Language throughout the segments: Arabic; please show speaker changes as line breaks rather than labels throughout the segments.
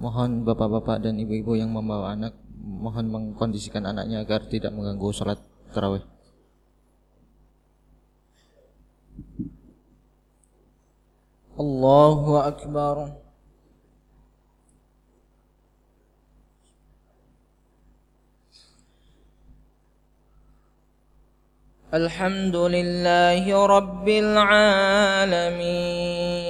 Mohon bapak-bapak dan ibu-ibu yang membawa anak mohon mengkondisikan anaknya agar tidak mengganggu sholat terawih
Allahu Akbar.
Alhamdulillahi Rabbil Alamin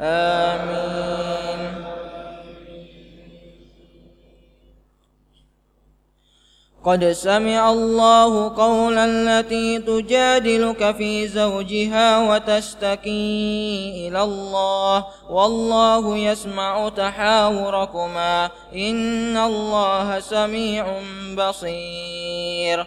آمين قد سمع الله قولا التي تجادلك في زوجها وتشتكي إلى الله والله يسمع تحاوركما إن الله سميع بصير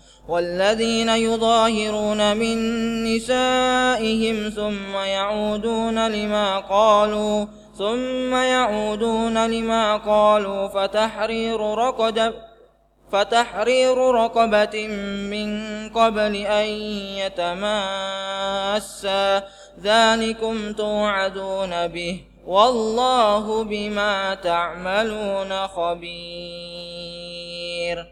والذين يظاهرون من نسائهم ثم يعودون لما قالوا ثم يعودون لما قالوا فتحرير رقد فتحرير رقبة من قبل أن يتماسا ذلكم توعدون به والله بما تعملون خبير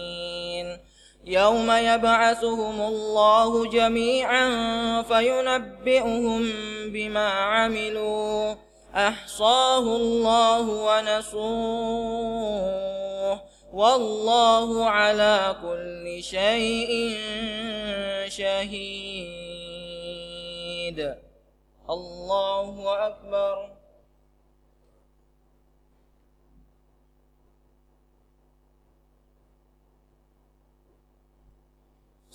يوم يبعثهم الله جميعا فينبئهم بما عملوا احصاه الله ونسوه والله على كل شيء شهيد الله اكبر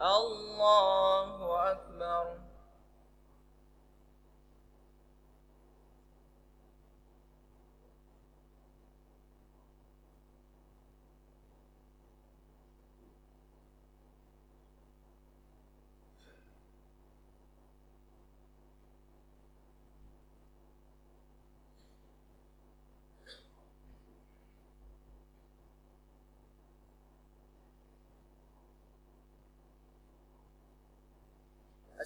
阿拉。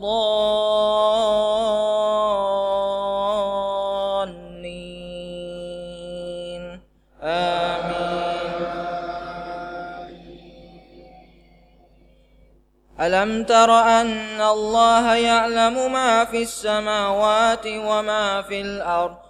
الضالين آمين ألم تر أن الله يعلم ما في السماوات وما في الأرض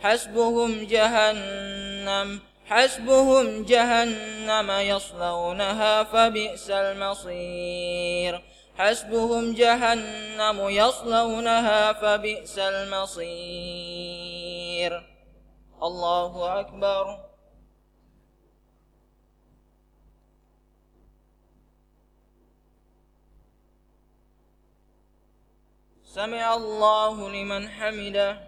حسبهم جهنم حسبهم جهنم يصلونها فبئس المصير حسبهم جهنم يصلونها فبئس المصير الله أكبر سمع الله لمن حمده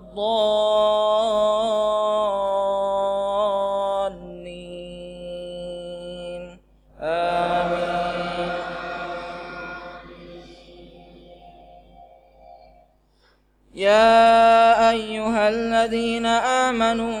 الضالين آمين يا أيها الذين آمنوا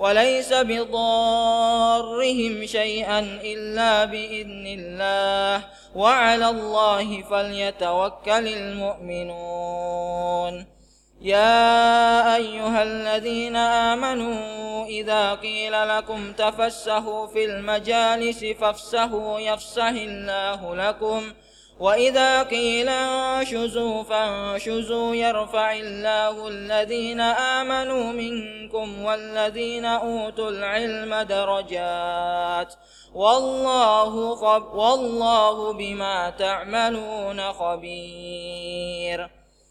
وليس بضارهم شيئا إلا بإذن الله وعلى الله فليتوكل المؤمنون يا أيها الذين آمنوا إذا قيل لكم تفسهوا في المجالس فافسهوا يفسه الله لكم ۖ وإذا قيل انشزوا فانشزوا يرفع الله الذين آمنوا منكم والذين أوتوا العلم درجات والله, خب والله بما تعملون خبير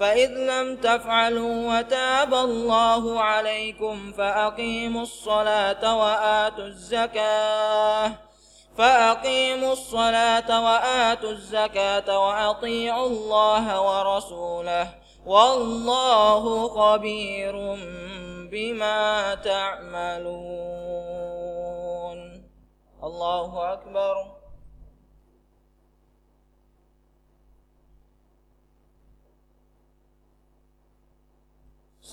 فإذ لم تفعلوا وتاب الله عليكم فأقيموا الصلاة وآتوا الزكاة فأقيموا الصلاة وآتوا الزكاة وأطيعوا الله ورسوله والله خبير بما تعملون الله أكبر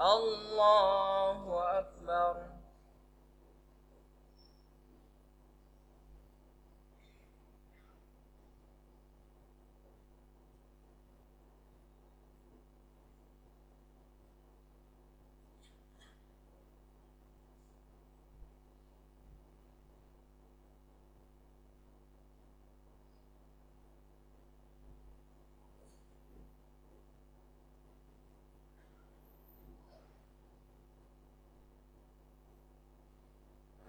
الله أكبر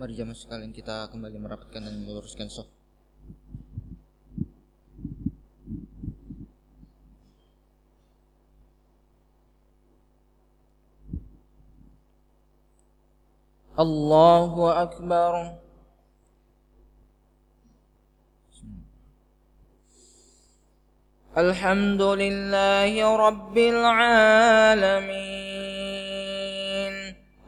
Mari jamaah sekalian kita kembali merapatkan dan meluruskan soft.
Allahu Akbar.
Alhamdulillahi Rabbil Alamin.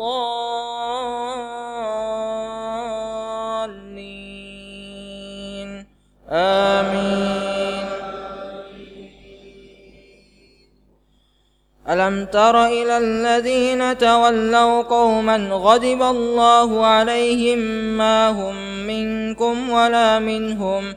الضالين آمين ألم تر إلى الذين تولوا قوما غضب الله عليهم ما هم منكم ولا منهم ۖ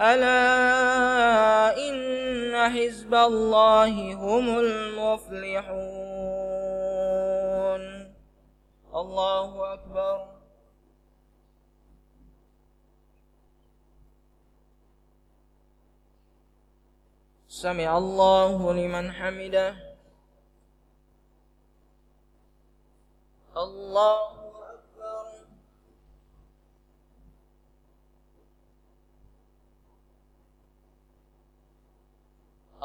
ألا إن حزب الله هم المفلحون الله أكبر سمع الله لمن حمده
الله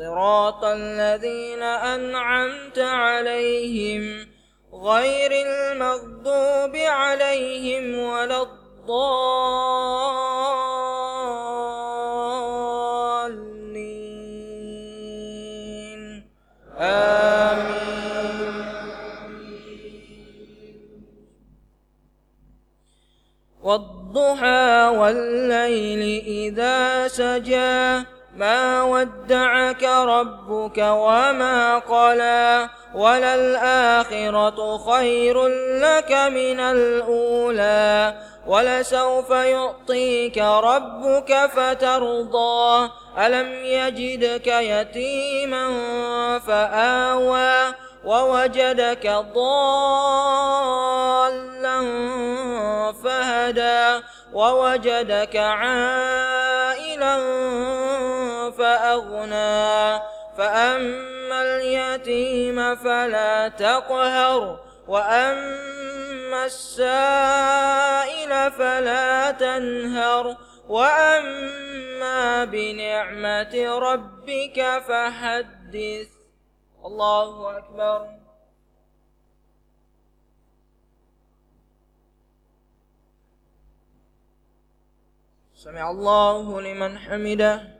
صراط الذين أنعمت عليهم غير المغضوب عليهم ولا الضالين آمين والضحى والليل إذا سجى ما ودعك ربك وما قلى وللآخرة خير لك من الأولى ولسوف يعطيك ربك فترضى ألم يجدك يتيما فآوى ووجدك ضالا فهدى ووجدك عائلا فأغنى فأما اليتيم فلا تقهر وأما السائل فلا تنهر وأما بنعمة ربك فحدث الله أكبر سمع الله لمن حمده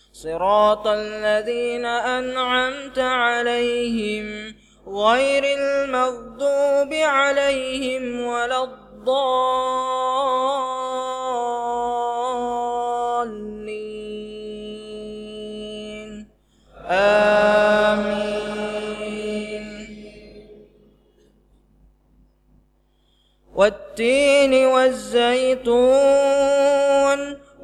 صراط الذين أنعمت عليهم غير المغضوب عليهم ولا الضالين آمين والتين والزيتون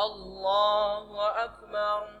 الله أكبر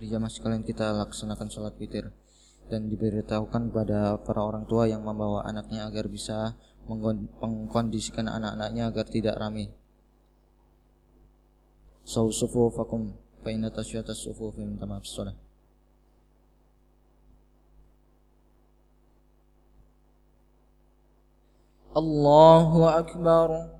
hari jamaah sekalian kita laksanakan sholat witir dan diberitahukan kepada para orang tua yang membawa anaknya agar bisa mengkondisikan anak-anaknya agar tidak ramai. Sausufu fakum fa inna sufu fi tamam sholat. Allahu akbar.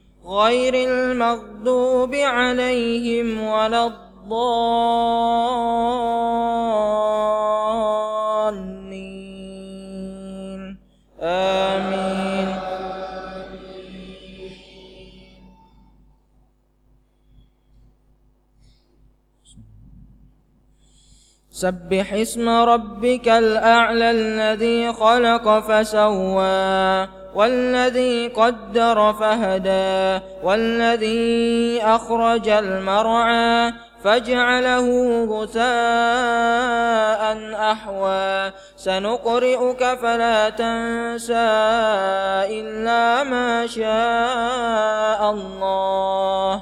غير المغضوب عليهم ولا الضالين آمين سبح اسم ربك الأعلى الذي خلق فسواه والذي قدر فهدى والذي أخرج المرعى فاجعله غثاء أحوى سنقرئك فلا تنسى إلا ما شاء الله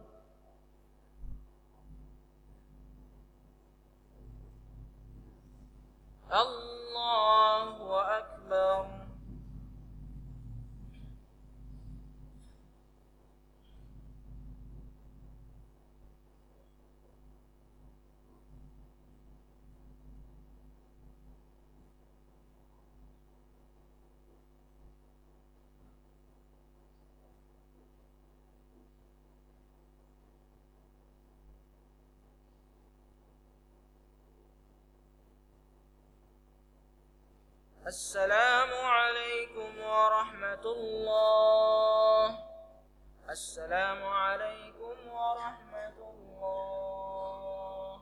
السلام